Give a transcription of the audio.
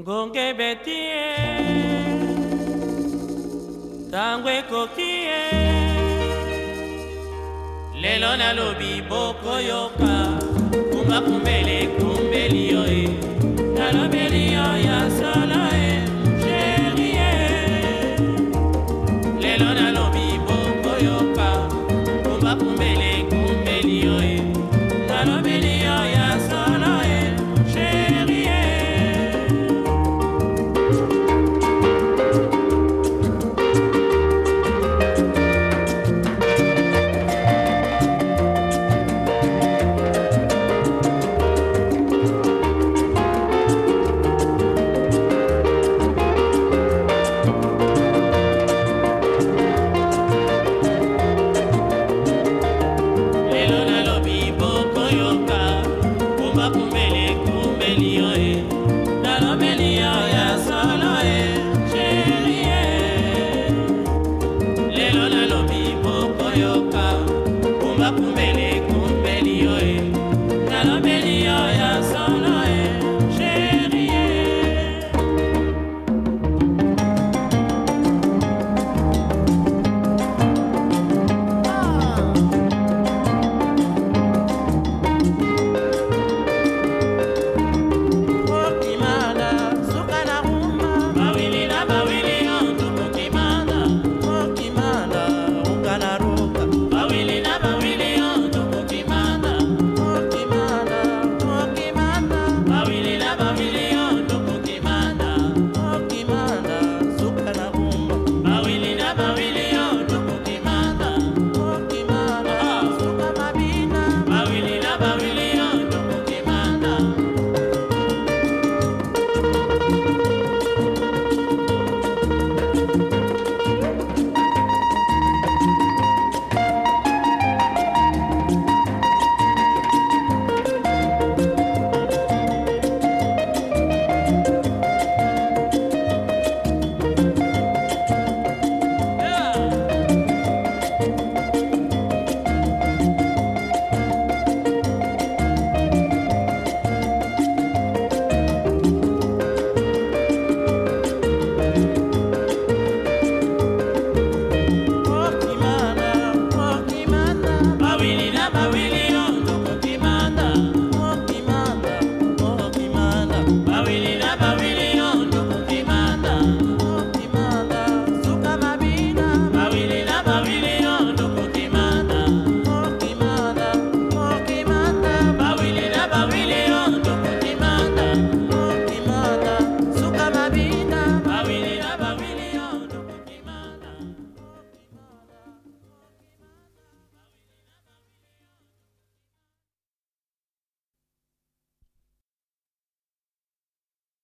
ngonge beti ye ntango ekoki ye lelo nalobi bokoyoka. Ye nalobeli your power.